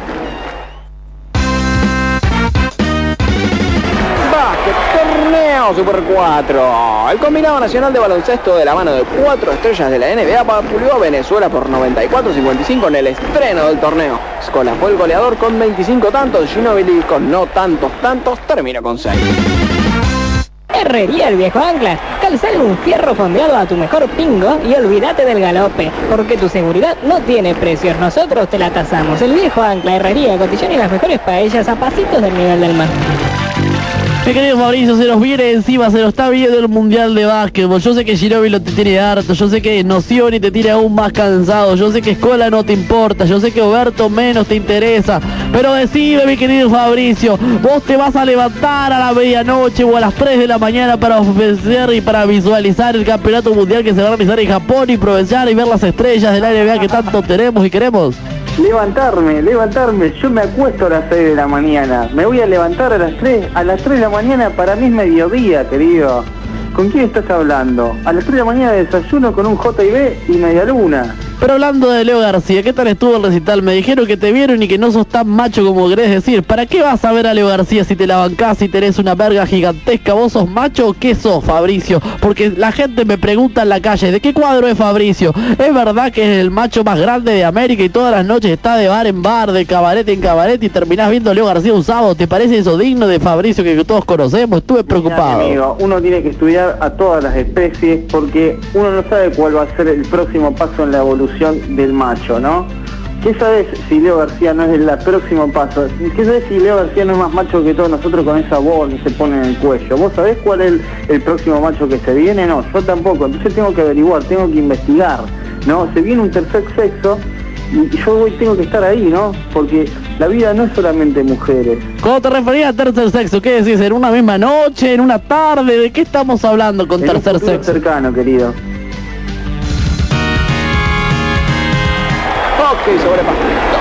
Básquet, torneo Super 4. El combinado nacional de baloncesto de la mano de cuatro estrellas de la NBA vapuleó a Venezuela por 94-55 en el estreno del torneo. Scola fue el goleador con 25 tantos, Ginobili con no tantos tantos terminó con 6. Herrería el viejo ancla. Calzale un fierro fondeado a tu mejor pingo y olvídate del galope, porque tu seguridad no tiene precios. Nosotros te la tasamos. El viejo ancla, herrería, cotillón y las mejores paellas a pasitos del nivel del mar. Mi querido Mauricio, se nos viene encima, se nos está viendo el Mundial de Básquetbol. Yo sé que Girobi lo te tiene harto, yo sé que Nocioni te tiene aún más cansado, yo sé que Escola no te importa, yo sé que Oberto menos te interesa. Pero decime, mi querido Fabricio, vos te vas a levantar a la medianoche o a las 3 de la mañana para ofrecer y para visualizar el campeonato mundial que se va a realizar en Japón y aprovechar y ver las estrellas del NBA que tanto tenemos y queremos. Levantarme, levantarme, yo me acuesto a las 6 de la mañana, me voy a levantar a las 3, a las 3 de la mañana para mí es mediodía, querido. ¿Con quién estás hablando? A las 3 de la mañana desayuno con un JB y media luna. Pero hablando de Leo García, ¿qué tal estuvo el recital? Me dijeron que te vieron y que no sos tan macho como querés decir. ¿Para qué vas a ver a Leo García si te la bancás y tenés una verga gigantesca? ¿Vos sos macho o qué sos, Fabricio? Porque la gente me pregunta en la calle, ¿de qué cuadro es Fabricio? ¿Es verdad que es el macho más grande de América y todas las noches está de bar en bar, de cabaret en cabaret y terminás viendo a Leo García un sábado? ¿Te parece eso digno de Fabricio que todos conocemos? Estuve preocupado. Amigo, uno tiene que estudiar a todas las especies porque uno no sabe cuál va a ser el próximo paso en la evolución del macho, ¿no? ¿Qué sabes si Leo García no es el próximo paso? ¿Qué sabes si Leo García no es más macho que todos nosotros con esa voz que se pone en el cuello? ¿Vos sabés cuál es el, el próximo macho que se viene? No, yo tampoco. Entonces tengo que averiguar, tengo que investigar, ¿no? Se viene un tercer sexo y yo hoy tengo que estar ahí, ¿no? Porque la vida no es solamente mujeres. Cuando te referías a tercer sexo, ¿qué decís? ¿En una misma noche? ¿En una tarde? ¿De qué estamos hablando con En tercer sexo? cercano, querido. Hockey sobre pastito.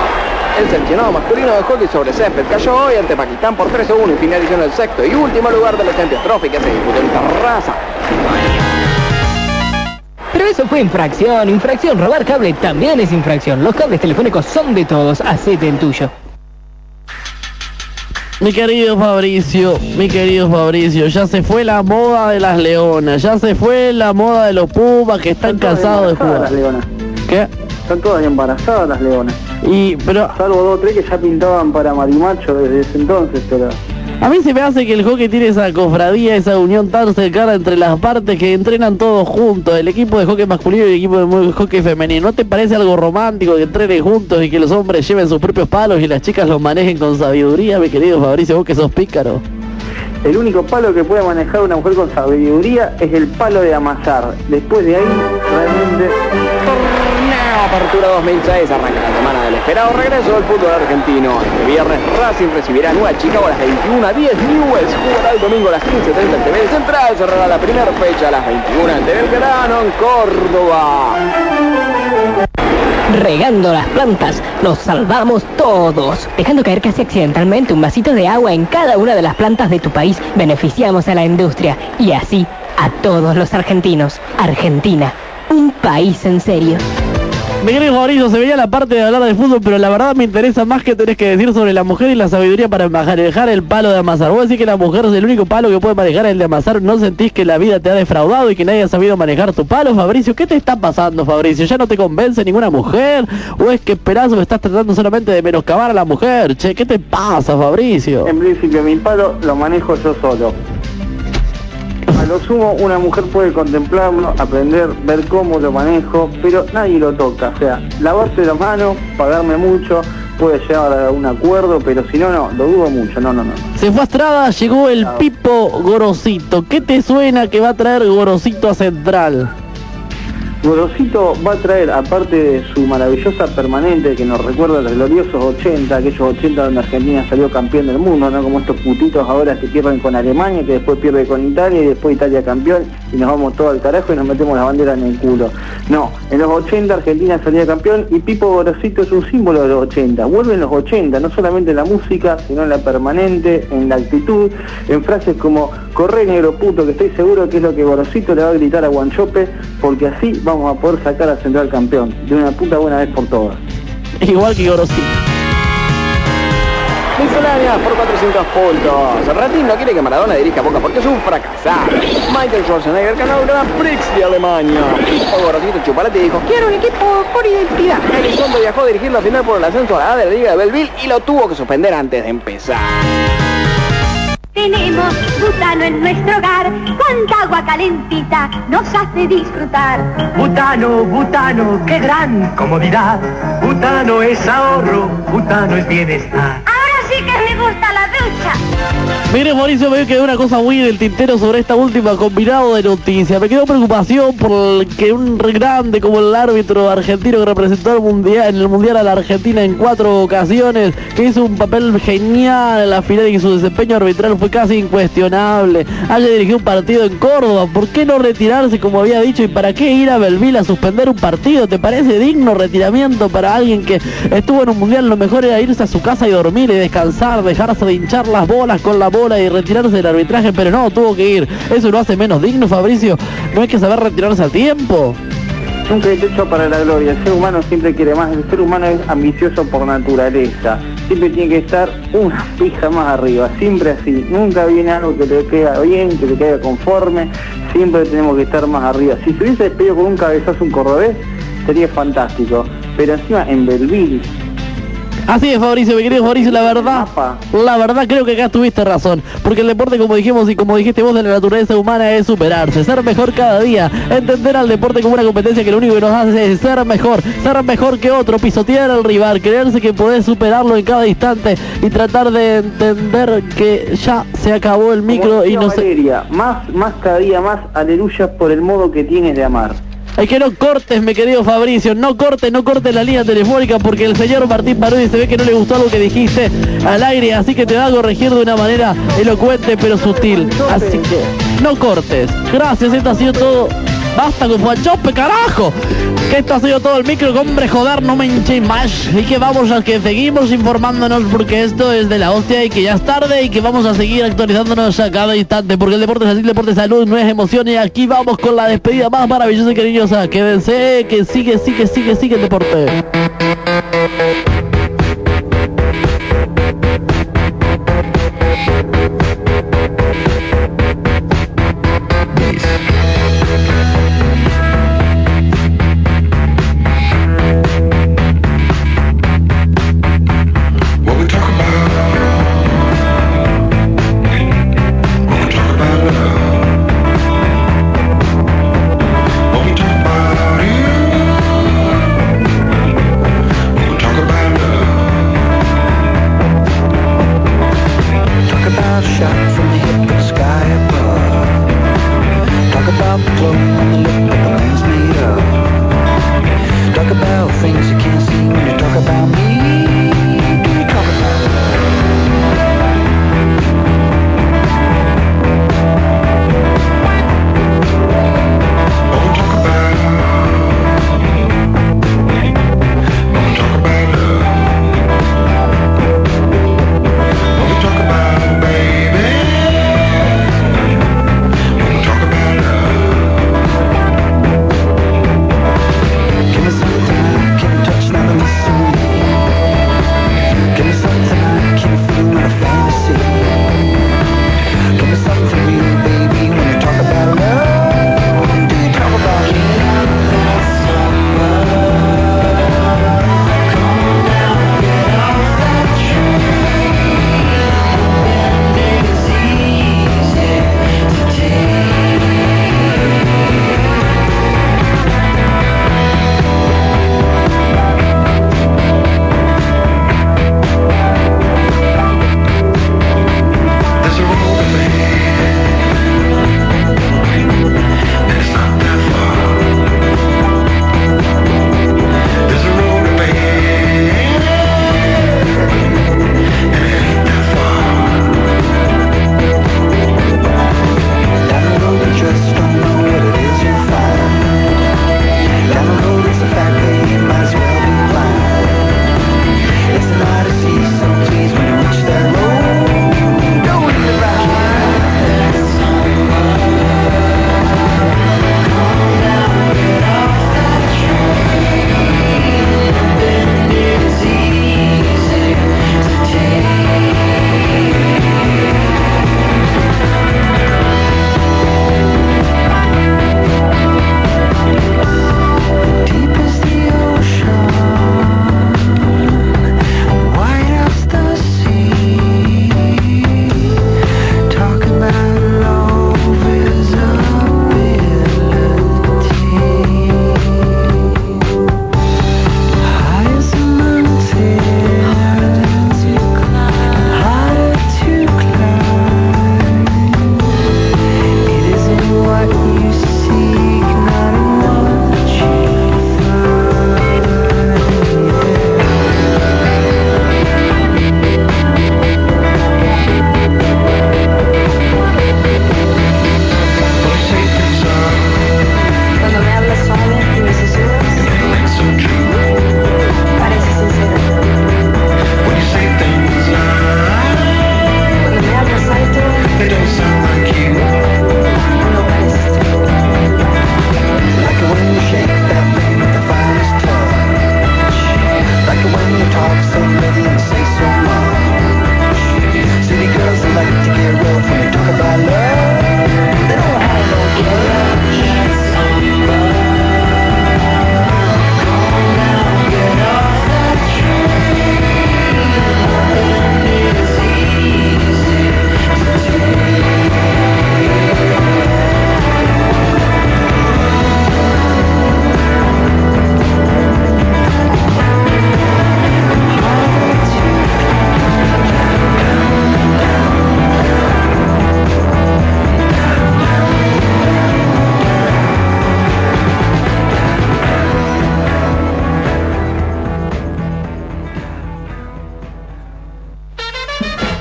El seleccionado masculino de hockey sobre césped cayó hoy ante Pakistán por 3-1 y finalizó en el sexto y último lugar de la Champions Trophy que se disputó en Terraza. Pero eso fue infracción, infracción. Robar cable también es infracción. Los cables telefónicos son de todos. Hacete el tuyo. Mi querido Fabricio, mi querido Fabricio, ya se fue la moda de las leonas, ya se fue la moda de los pumas que están cansados de jugar. las leonas. ¿Qué? Están todas embarazadas las leonas. Y, pero... Salvo dos o tres que ya pintaban para marimacho desde ese entonces, pero... A mí se me hace que el hockey tiene esa cofradía, esa unión tan cercana entre las partes que entrenan todos juntos, el equipo de hockey masculino y el equipo de hockey femenino. ¿No te parece algo romántico que entrenen juntos y que los hombres lleven sus propios palos y las chicas los manejen con sabiduría, mi querido Fabricio, vos que sos pícaro? El único palo que puede manejar una mujer con sabiduría es el palo de amasar. Después de ahí, realmente... Apertura 2006 arranca la semana del esperado regreso del fútbol argentino. Este viernes Racing recibirá a Nueva Chicago a las 21 a 10. Newells jugará el domingo a las 15.30 en TV Central. Cerrará la primera fecha a las 21 en TV Belgrano en Córdoba. Regando las plantas, nos salvamos todos. Dejando caer casi accidentalmente un vasito de agua en cada una de las plantas de tu país, beneficiamos a la industria y así a todos los argentinos. Argentina, un país en serio. Mi querido Fabricio, se veía la parte de hablar de fútbol, pero la verdad me interesa más que tenés que decir sobre la mujer y la sabiduría para manejar el palo de amasar. Vos decís que la mujer es el único palo que puede manejar el de amasar, ¿no sentís que la vida te ha defraudado y que nadie ha sabido manejar tu palo, Fabricio? ¿Qué te está pasando, Fabricio? ¿Ya no te convence ninguna mujer? ¿O es que esperás o estás tratando solamente de menoscabar a la mujer? Che, ¿qué te pasa, Fabricio? En principio, mi palo lo manejo yo solo. A lo sumo, una mujer puede contemplarlo, aprender, ver cómo lo manejo, pero nadie lo toca. O sea, lavarse las manos, pagarme mucho, puede llegar a un acuerdo, pero si no, no, lo dudo mucho. No, no, no. Se fue a Estrada, llegó el Pipo Gorosito. ¿Qué te suena que va a traer Gorosito a Central? Gorosito va a traer, aparte de su maravillosa permanente que nos recuerda a los gloriosos 80, aquellos 80 donde Argentina salió campeón del mundo, ¿no? Como estos putitos ahora que pierden con Alemania, que después pierde con Italia y después Italia campeón y nos vamos todo al carajo y nos metemos la bandera en el culo. No, en los 80 Argentina salía campeón y Pipo Gorosito es un símbolo de los 80. Vuelven los 80, no solamente en la música, sino en la permanente, en la actitud, en frases como corre negro puto, que estoy seguro que es lo que Gorosito le va a gritar a Guanchope, porque así vamos a poder sacar a Central campeón, de una puta buena vez por todas. Igual que Gorosito. Misceláneas por 400 puntos. Ratín no quiere que Maradona dirija Boca porque es un fracasado. Michael Schwarzenegger ganó el Grand Prix de Alemania. Pipo Gorosito Chupalete dijo, quiero un equipo por identidad. Elizondo viajó a dirigir la final por el ascenso a la A de la Liga de Belleville y lo tuvo que suspender antes de empezar. Tenemos butano en nuestro hogar, cuánta agua calentita nos hace disfrutar. Butano, butano, qué gran comodidad. Butano es ahorro, butano es bienestar. Sí que me gusta la ducha. Mire Mauricio, me quedó una cosa muy del tintero sobre esta última combinado de noticias. Me quedó preocupación por el que un grande como el árbitro argentino que representó el mundial, en el mundial a la Argentina en cuatro ocasiones, que hizo un papel genial en la final y su desempeño arbitral fue casi incuestionable. Haya dirigido un partido en Córdoba, ¿por qué no retirarse como había dicho? ¿Y para qué ir a Belville a suspender un partido? ¿Te parece digno retiramiento para alguien que estuvo en un mundial? Lo mejor era irse a su casa y dormir y descansar, dejarse de hinchar las bolas con la bola y retirarse del arbitraje, pero no, tuvo que ir. Eso lo hace menos digno, Fabricio. No hay que saber retirarse a tiempo. Nunca hay techo para la gloria. El ser humano siempre quiere más. El ser humano es ambicioso por naturaleza. Siempre tiene que estar una pija más arriba. Siempre así. Nunca viene algo que le queda bien, que le quede conforme. Siempre tenemos que estar más arriba. Si se hubiese despedido con un cabezazo un cordobés, sería fantástico. Pero encima en Belville, Así es, Fabricio, mi querido Fabricio, la verdad, la verdad creo que acá tuviste razón, porque el deporte, como dijimos y como dijiste vos, de la naturaleza humana es superarse, ser mejor cada día, entender al deporte como una competencia que lo único que nos hace es ser mejor, ser mejor que otro, pisotear al rival, creerse que podés superarlo en cada instante y tratar de entender que ya se acabó el micro y no se... Más, más cada día más, aleluya por el modo que tienes de amar. Es que no cortes, mi querido Fabricio, no cortes, no cortes la línea telefónica porque el señor Martín Parodi se ve que no le gustó algo que dijiste al aire, así que te va a corregir de una manera elocuente pero sutil. Así que no cortes. Gracias, esto ha sido todo. Basta con Juanchope, carajo. Que esto ha sido todo el micro, que, hombre, joder, no me hinchéis más. Y que vamos a que seguimos informándonos porque esto es de la hostia y que ya es tarde y que vamos a seguir actualizándonos a cada instante porque el deporte es así, el deporte es salud, no es emoción y aquí vamos con la despedida más maravillosa y cariñosa. Quédense, que sigue, sigue, sigue, sigue el deporte.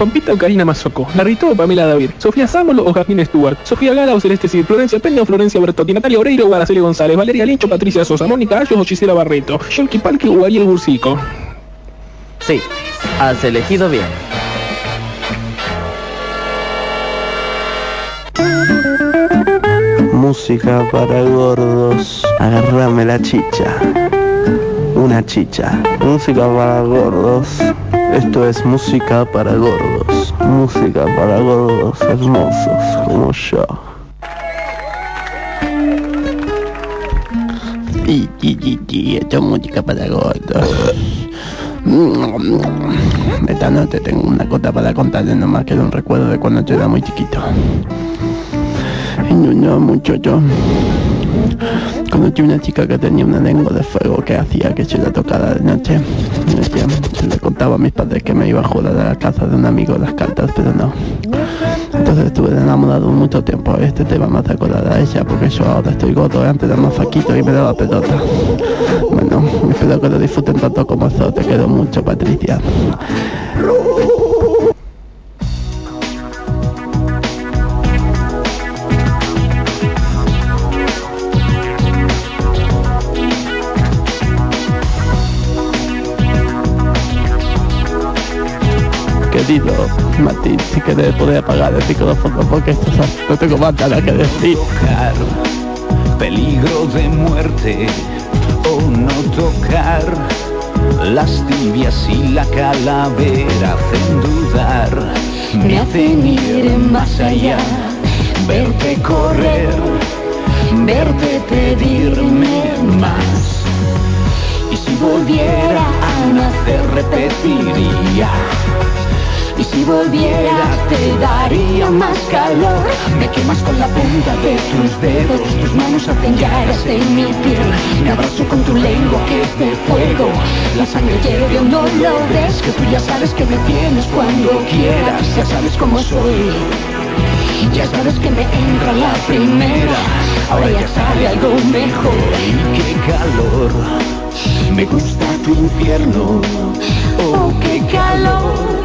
Pampita o Karina Mazoco, Larrito o Pamela David, Sofía Sámolo o Jasmine Stewart, Sofía Gala o Celeste Cid, Florencia Peña o Florencia Bertotti, Natalia Oreiro o Araceli González, Valeria Lincho, Patricia Sosa, Mónica Ayos o Gisela Barreto, Yolki Palki o Ariel Bursico. Sí, has elegido bien. Música para gordos. Agarrame la chicha. Una chicha. Música para gordos. Esto es música para gordos. Música para gordos hermosos como yo. Y, y, y, y, esto es música para gordos. Esta noche tengo una cosa para contarles nomás que era un recuerdo de cuando yo era muy chiquito. No, no, muchacho. Conocí una chica que tenía una lengua de fuego que hacía que yo la tocara de noche. Le contaba a mis padres que me iba a jugar a la casa de un amigo las cartas, pero no. Entonces estuve enamorado mucho tiempo. Este tema me hace acordar a ella porque yo ahora estoy gordo, antes era más faquito y me daba pelota. Bueno, espero que lo disfruten tanto como yo. Te quiero mucho, Patricia. Querido Mati, si querés poder apagar el micrófono porque esto es- no tengo más nada que decir. tocar, peligro de muerte o no tocar. Las tibias y la calavera hacen dudar, me hacen ir más allá, verte correr, verte pedirme más. Y si volviera a nacer repetiría. Y si volviera te daría más calor. Me quemas con la punta de tus dedos. Tus manos hacen llagas en mi piel. Me abrazo con tu lengua que es de fuego. La sangre hierve no lo ves Que tú ya sabes que me tienes cuando quieras. Ya sabes cómo soy. Ya sabes que me entra la primera, ahora ya sabe algo mejor. Y qué calor, me gusta tu infierno. Oh, qué calor.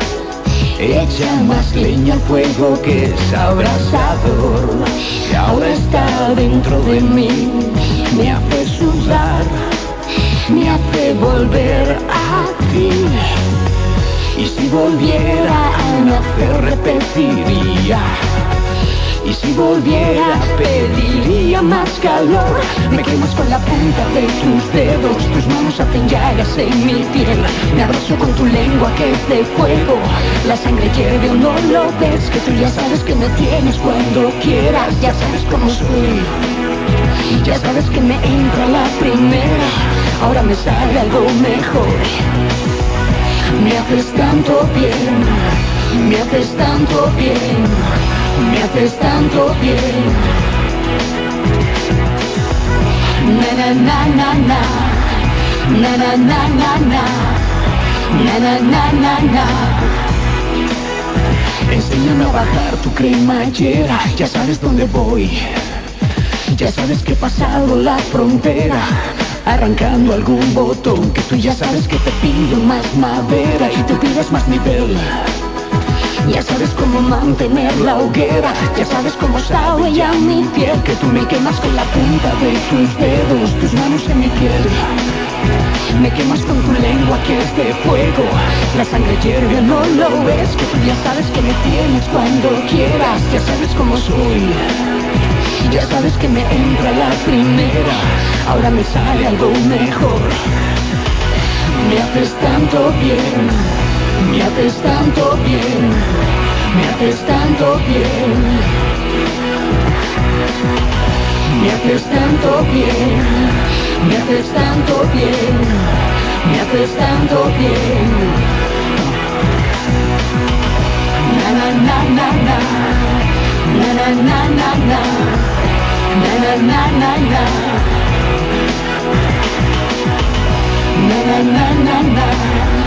Echa más leña al fuego que es abrasador. Y ahora está dentro de mí, me hace sudar, me hace volver a ti. Y si volviera a nacer repetiría. Y si volviera pediría más calor. Me quemas con la punta de tus dedos Tus manos hacen llagas en mi piel. Me abrazo con tu lengua que es de fuego. La sangre hierve no lo ves Que tú ya sabes que me tienes cuando quieras. Ya sabes cómo soy. Ya sabes que me entra la primera. Ahora me sale algo mejor. Me haces tanto bien Me haces tanto bien me haces tanto bien. Na na na na na, na na na na na, na na na na. Enséñame a bajar tu cremallera, ya sabes dónde voy. Ya sabes que he pasado la frontera, arrancando algún botón que tú ya sabes que te pido más madera y tú pides más nivel. Ya sabes cómo mantener la hoguera, ya sabes cómo sabe ya mi piel, que tú me quemas con la punta de tus dedos, tus manos en mi piel. Me quemas con tu lengua que es de fuego, la sangre hierve, no lo ves, que tú ya sabes que me tienes cuando quieras, ya sabes cómo soy. Ya sabes que me entra la primera, ahora me sale algo mejor. Me haces tanto bien, me haces tanto bien, me haces tanto bien. Me haces tanto bien, me haces tanto bien, me haces tanto bien. Na na na na na, na na na na na, na na na na na. Na na na na na,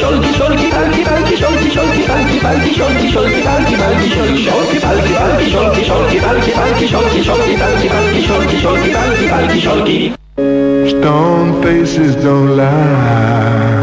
solki solki palki palki solki solki palki palki solki solki palki palki solki solki palki palki solki solki palki palki solki solki palki palki solki solki palki palki solki Stone faces don't lie.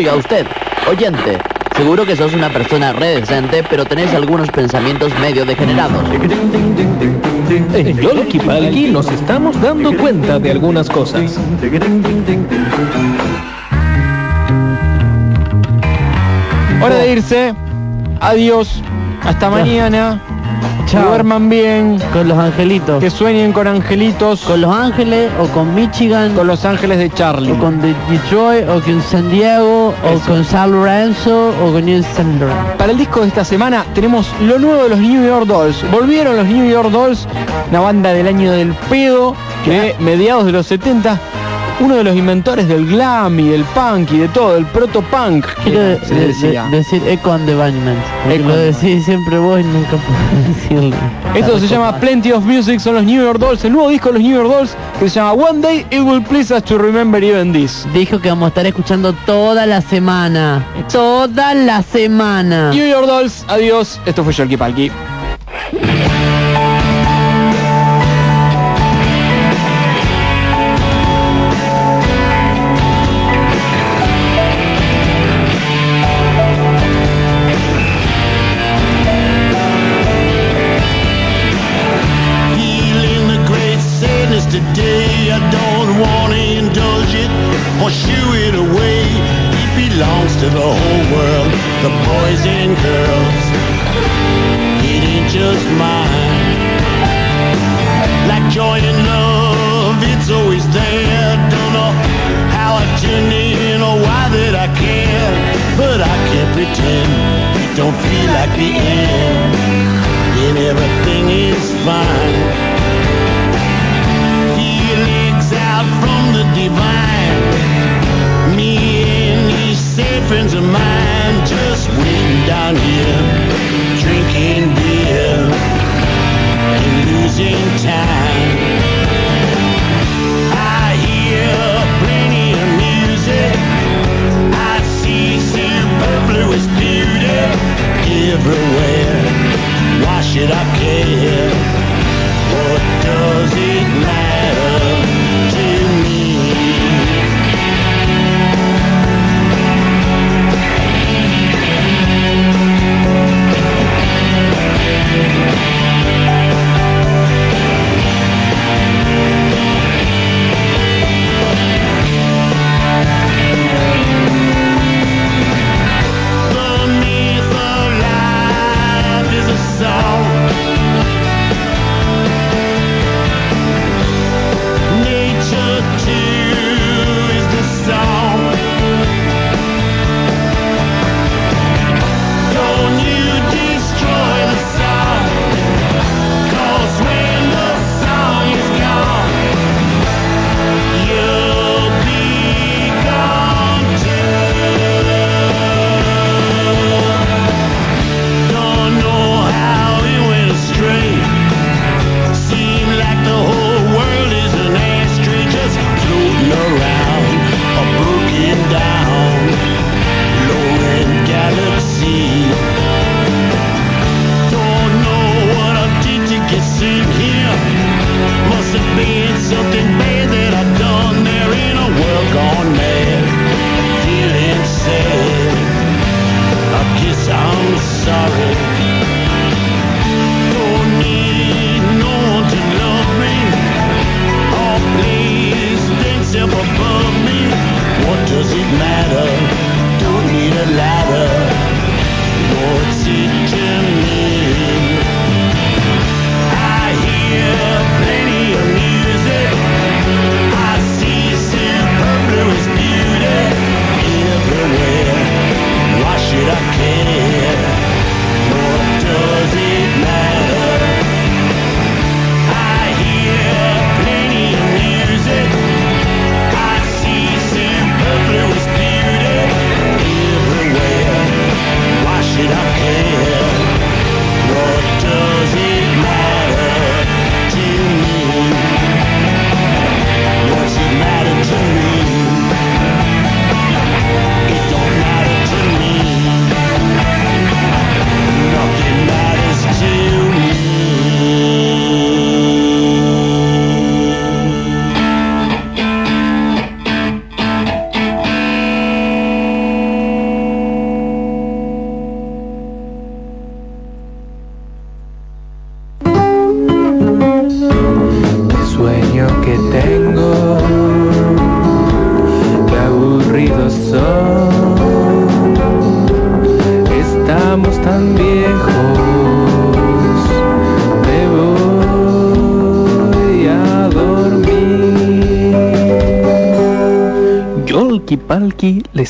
Oiga usted, oyente. Seguro que sos una persona re decente, pero tenés algunos pensamientos medio degenerados. En Yolki Palki nos estamos dando cuenta de algunas cosas. Hora de irse. Adiós. Hasta mañana. Chao. duerman bien, Con los angelitos. que sueñen con angelitos, Con Los Ángeles o con Michigan. con los ángeles de Charlie. o con De- Detroit o con San Diego o Eso. con San Lorenzo o con New Zealand. Para el disco de esta semana tenemos lo nuevo de los New York Dolls. Volvieron los New York Dolls, una banda del año del pedo, de mediados de los 70. Uno de los inventores del glam y del punk y de todo, el proto-punk. Quiero de- de- decía. decir Echo and the Bunnymen. Lo decís siempre vos y nunca puedo decirlo. Esto se llama Plenty of Music, son los New York Dolls, el nuevo disco de los New York Dolls que se llama One Day It Will Please Us to Remember Even This. Dijo que vamos a estar escuchando toda la semana. Toda la semana. New York Dolls, adiós, esto fue Sholky Palki. Pretend it don't feel like the end and everything is fine. Feelings out from the divine. Me and these sad friends of mine just waiting down here, drinking beer and losing time. Everywhere. Why should I care? What does it matter